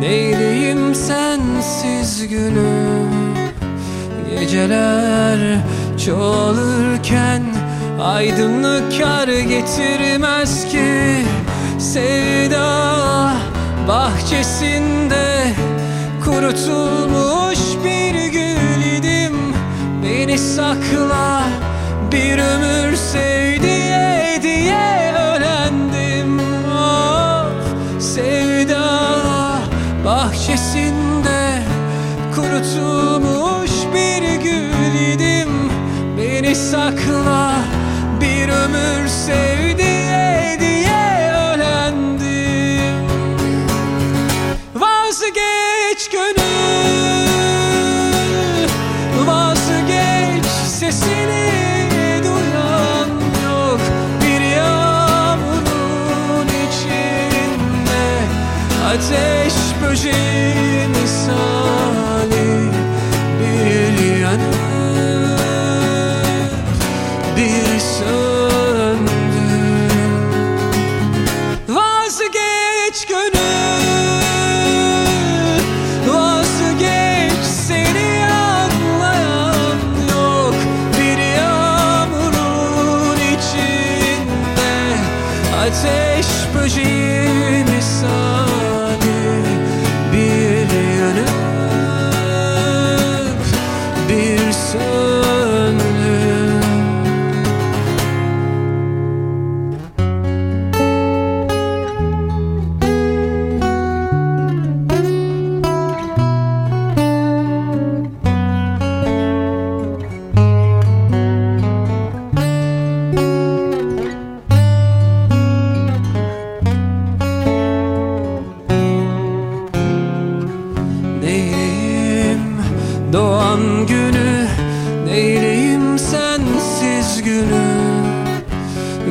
Neyleyim sensiz günü Geceler çoğalırken Aydınlık kar getirmez ki. Sevda bahçesinde Kurutulmuş bir gül idim. Beni sakla bir ömür sev sakla bir ömür sev diye ölendim Vazgeç gönül Vazgeç sesini duyan yok Bir yağmurun içinde. Ateş böceği misali Bir yanıp bir söndü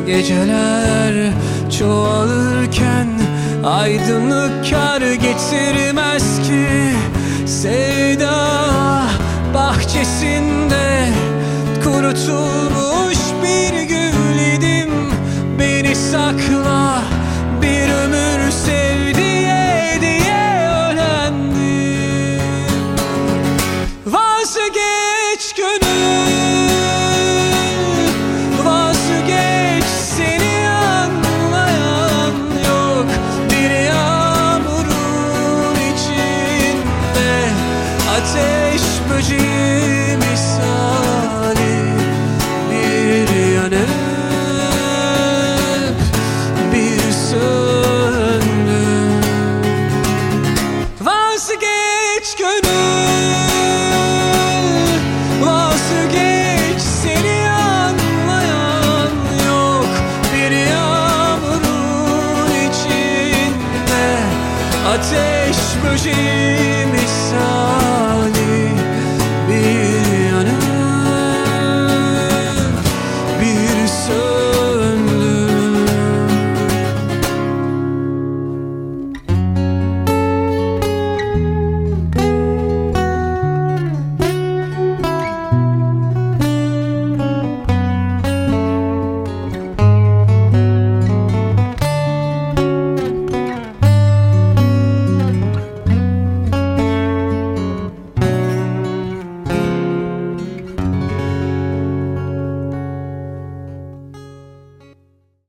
Geceler çoğalırken Aydınlık kar getirmez ki. Sevda bahçesinde Kurutulmuş bir gül idim. Beni sakla Ateş böceği misali bir